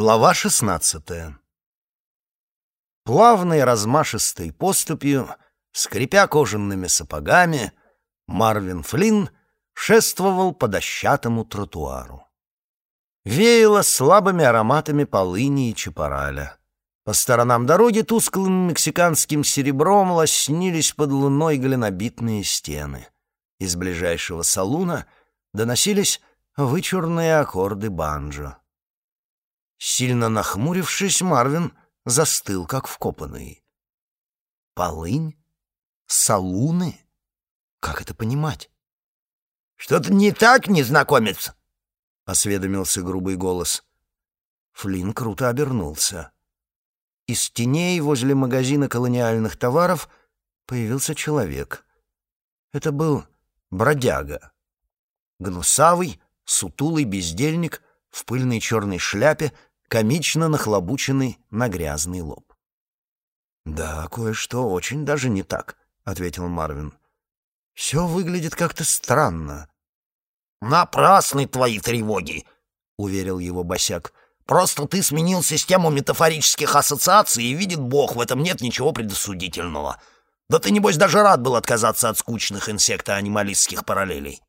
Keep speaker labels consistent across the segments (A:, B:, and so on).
A: Глава шестнадцатая Плавной размашистой поступью, скрипя кожаными сапогами, Марвин Флинн шествовал по дощатому тротуару. Веяло слабыми ароматами полыни и чапараля. По сторонам дороги тусклым мексиканским серебром лоснились под луной глинобитные стены. Из ближайшего салуна доносились вычурные аккорды банджо. Сильно нахмурившись, Марвин застыл, как вкопанный. Полынь? Салуны? Как это понимать?
B: «Что-то не так, незнакомец?»
A: — осведомился грубый голос. Флинн круто обернулся. Из теней возле магазина колониальных товаров появился человек. Это был бродяга. Гнусавый, сутулый бездельник в пыльной черной шляпе комично нахлобученный на грязный лоб. «Да, кое-что очень даже не так», — ответил Марвин. «Все выглядит как-то странно».
B: «Напрасны твои тревоги», — уверил его босяк. «Просто ты сменил систему метафорических ассоциаций, и, видит Бог, в этом нет ничего предосудительного. Да ты, небось, даже рад был отказаться от скучных инсекто-анималистских параллелей».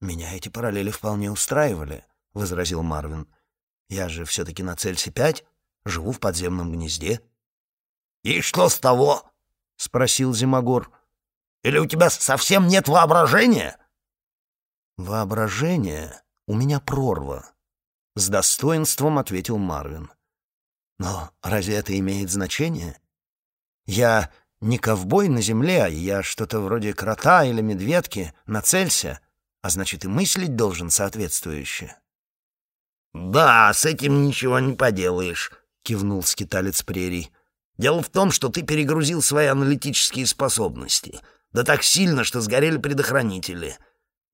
A: «Меня эти параллели вполне устраивали», — возразил Марвин. Я же все-таки на Цельсе-5, живу в подземном гнезде.
B: — И что с того? — спросил Зимогор. — Или у тебя совсем нет воображения?
A: — Воображение у меня прорва, — с достоинством ответил Марвин. — Но разве это имеет значение? Я не ковбой на земле, а я что-то вроде крота или медведки на Цельсе, а значит и мыслить должен соответствующе.
B: «Да, с этим ничего не поделаешь», — кивнул скиталец прерий. «Дело в том, что ты перегрузил свои аналитические способности. Да так сильно, что сгорели предохранители.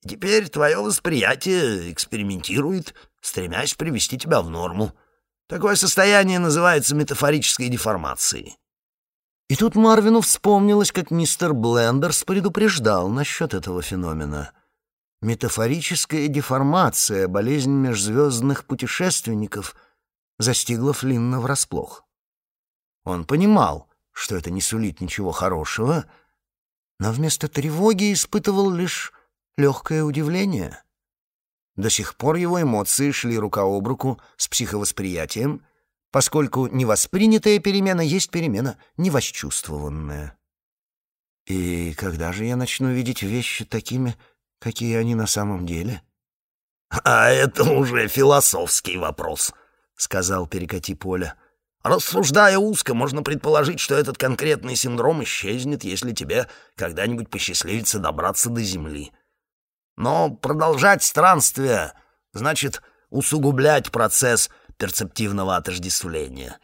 B: Теперь твое восприятие экспериментирует, стремясь привести тебя в норму. Такое состояние называется метафорической деформацией».
A: И тут Марвину вспомнилось, как мистер Блендерс предупреждал насчет этого феномена — Метафорическая деформация, болезнь межзвездных путешественников, застигла Флинна врасплох. Он понимал, что это не сулит ничего хорошего, но вместо тревоги испытывал лишь легкое удивление. До сих пор его эмоции шли рука об руку с психовосприятием, поскольку невоспринятая перемена есть перемена невосчувствованная. И когда же я начну видеть вещи такими, какие они на самом деле.
B: «А это уже философский вопрос», — сказал Перекати Поля. «Рассуждая узко, можно предположить, что этот конкретный синдром исчезнет, если тебе когда-нибудь посчастливится добраться до Земли. Но продолжать странствие значит усугублять процесс перцептивного отождествления».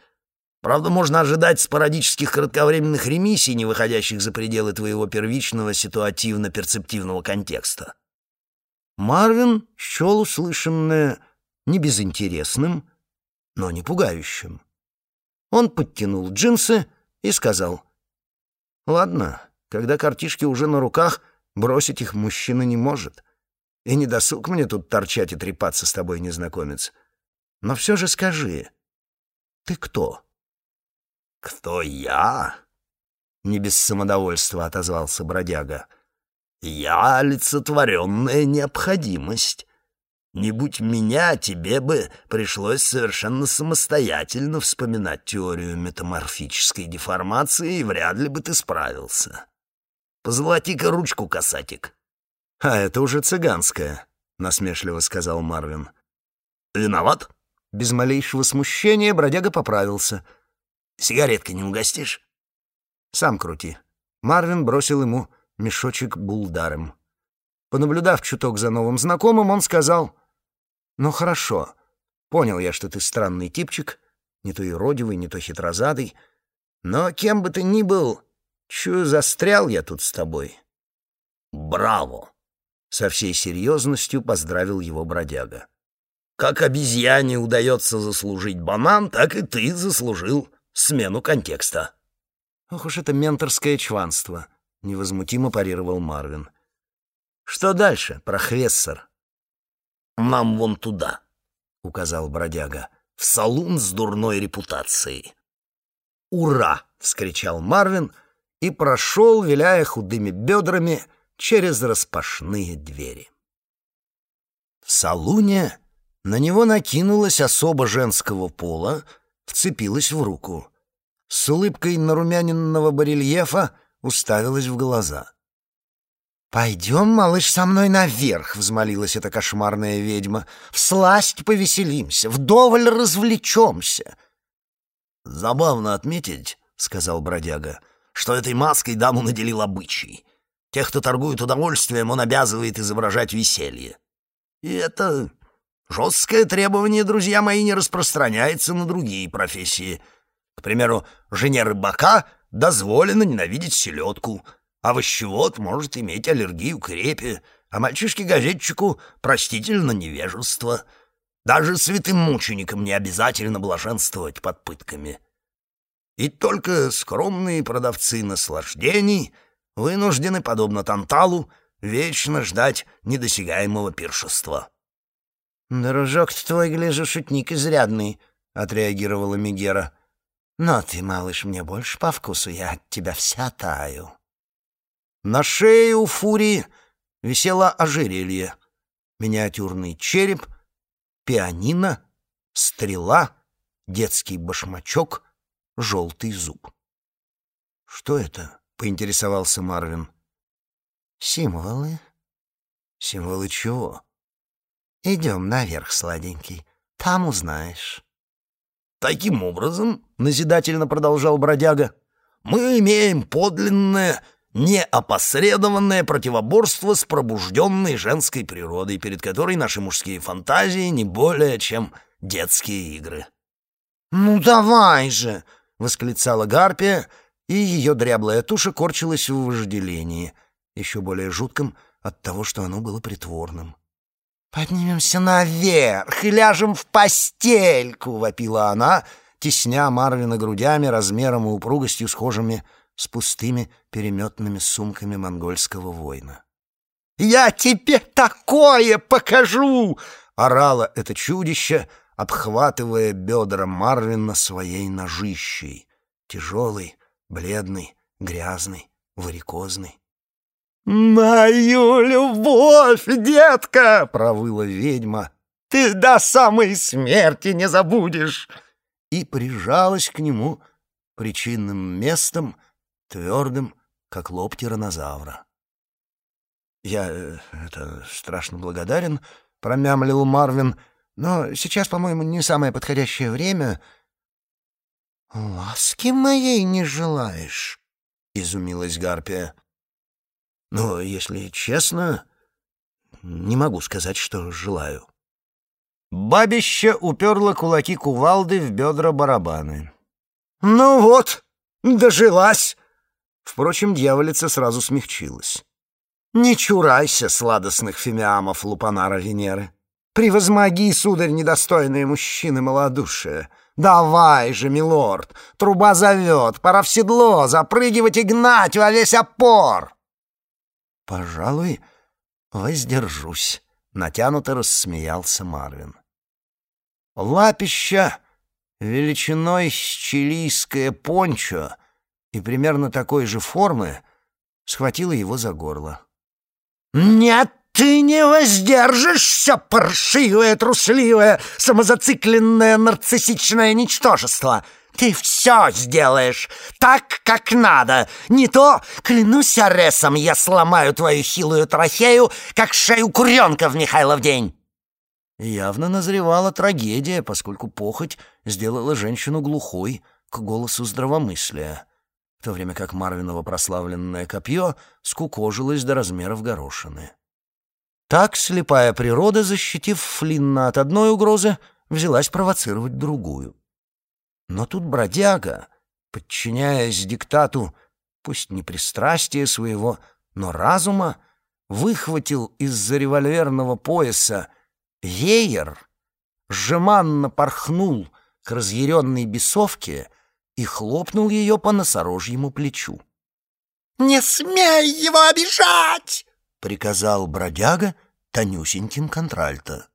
B: Правда, можно ожидать спорадических кратковременных ремиссий, не выходящих за пределы твоего первичного ситуативно-перцептивного контекста.
A: Марвин счел услышанное не безинтересным, но не пугающим. Он подтянул джинсы и сказал, «Ладно, когда картишки уже на руках, бросить их мужчина не может. И не досуг мне тут торчать и трепаться с тобой, незнакомец. Но все же скажи, ты кто?»
B: «Кто я?»
A: — не без самодовольства отозвался бродяга.
B: «Я олицетворенная необходимость. Не будь меня, тебе бы пришлось совершенно самостоятельно вспоминать теорию метаморфической деформации, и вряд ли бы ты справился. Позолоти-ка ручку, касатик».
A: «А это уже цыганская», — насмешливо сказал Марвин.
B: «Виноват?»
A: Без малейшего смущения бродяга поправился —
B: Сигареткой не угостишь?»
A: «Сам крути». Марвин бросил ему мешочек булдаром. Понаблюдав чуток за новым знакомым, он сказал, «Ну хорошо, понял я, что ты странный типчик, не то иродивый, не то хитрозадый, но кем бы ты ни был, чую, застрял я тут с тобой».
B: «Браво!»
A: — со всей серьезностью поздравил его бродяга.
B: «Как обезьяне удается заслужить банан, так и ты заслужил смену контекста.
A: Ох уж это менторское чванство, невозмутимо парировал Марвин. Что дальше, профессор?
B: Нам вон туда,
A: указал бродяга, в
B: в салун с дурной репутацией. «Ура!» — вскричал Марвин и прошел, виляя худыми бедрами, через распашные двери. В салуне на него накинулась особа женского пола, вцепилась в руку. С улыбкой нарумяненного барельефа уставилась в глаза. «Пойдем, малыш, со мной наверх», — взмолилась эта кошмарная ведьма. «Всласть повеселимся, вдоволь развлечемся».
A: «Забавно отметить», — сказал бродяга, — «что этой маской даму наделил обычай. Тех, кто торгует удовольствием, он обязывает изображать веселье. И это жесткое требование, друзья мои, не распространяется на другие профессии. К примеру, жене рыбака дозволено ненавидеть селедку — Овощевод может иметь аллергию к репе, а мальчишке-газетчику простительно невежество. Даже святым мученикам не обязательно блаженствовать под пытками. И только скромные продавцы наслаждений вынуждены, подобно Танталу, вечно ждать недосягаемого пиршества.
B: «Дружок твой, гляжу, шутник изрядный», — отреагировала Мегера. «Но ты, малыш, мне больше по вкусу, я от тебя вся таю».
A: На шее у фурии висело ожерелье, миниатюрный череп, пианино, стрела, детский башмачок, желтый зуб. «Что это?» — поинтересовался Марвин.
B: «Символы».
A: «Символы чего?»
B: «Идем наверх, сладенький, там узнаешь».
A: «Таким образом, — назидательно продолжал бродяга, — мы имеем подлинное неопосредованное противоборство с пробужденной женской природой, перед которой наши мужские фантазии не более чем детские игры.
B: «Ну давай же!» — восклицала Гарпия, и ее дряблая туша корчилась в вожделении, еще более жутком от того, что оно было притворным. «Поднимемся наверх и ляжем в постельку!» — вопила она, тесня Марвина грудями размером и упругостью схожими с пустыми переметными сумками монгольского воина. «Я тебе такое покажу!» — орало это чудище, обхватывая бедра Марвина своей ножищей, тяжелый, бледный, грязный, варикозный. «Мою любовь, детка!» — провыла ведьма. «Ты до самой смерти не забудешь!» И прижалась к нему причинным местом, твердым, как лоб тиранозавра. «Я э, это страшно благодарен», — промямлил Марвин, «но сейчас, по-моему, не самое подходящее время». «Ласки моей не желаешь?» — изумилась Гарпия. «Ну, если честно, не могу сказать, что желаю». Бабище уперла кулаки кувалды в бедра барабаны. «Ну вот, дожилась!» Впрочем, дьяволица сразу смягчилась. «Не чурайся сладостных фимиамов Лупанара Венеры. Превозмоги, сударь, недостойные мужчины малодушия. Давай же, милорд, труба зовет, пора в седло, запрыгивать и гнать во весь опор!» «Пожалуй, воздержусь», — натянуто рассмеялся Марвин. Лапища величиной с чилийское пончо и примерно такой же формы, схватила его за горло. «Нет, ты не воздержишься, паршивое, трусливое, самозацикленное нарциссичное ничтожество!» Ты все сделаешь так, как надо. Не то, клянусь Аресом, я сломаю твою хилую трахею, как шею куренка в Михайлов день. Явно назревала трагедия, поскольку похоть сделала женщину глухой к голосу здравомыслия в то время как Марвиново прославленное копье скукожилось до размеров горошины. Так слепая природа, защитив Флинна от одной угрозы, взялась провоцировать другую. Но тут бродяга, подчиняясь диктату, пусть не пристрастия своего, но разума, выхватил из-за револьверного пояса веер, жеманно порхнул к разъяренной бесовке — и хлопнул ее по носорожьему плечу.
C: «Не смей его обижать!»
B: — приказал бродяга тонюсеньким контральто.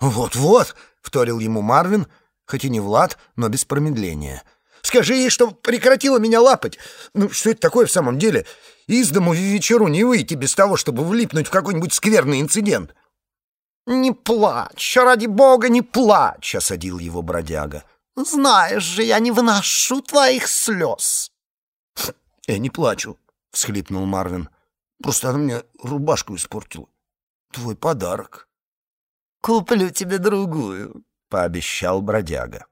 B: «Вот-вот!» — вторил ему Марвин,
A: хоть и не Влад, но без промедления.
B: «Скажи ей, что прекратила меня лапать! Ну, что это такое в самом деле? Из дому в вечеру не выйти без того, чтобы влипнуть в какой-нибудь скверный инцидент!»
C: «Не плачь, ради бога, не плачь!»
A: — осадил его бродяга.
C: «Знаешь же, я не вношу твоих слез!»
A: «Я не плачу», — всхлипнул Марвин. «Просто она мне рубашку испортила. Твой подарок».
C: «Куплю тебе другую», —
A: пообещал бродяга.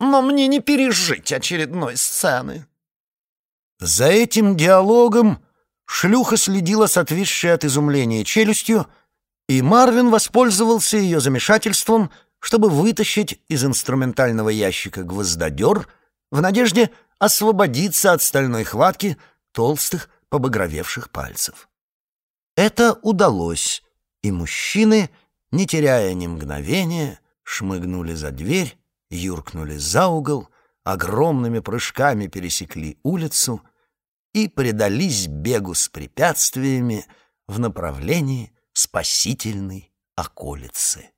C: «Но мне не пережить очередной сцены».
A: За этим диалогом шлюха следила с отвисшей от изумления челюстью, и Марвин воспользовался ее замешательством, чтобы вытащить из инструментального ящика гвоздодер в надежде освободиться от стальной хватки толстых побагровевших пальцев. Это удалось, и мужчины, не теряя ни мгновения, шмыгнули за дверь, юркнули за угол, огромными прыжками пересекли улицу и предались бегу с препятствиями в направлении спасительной околицы.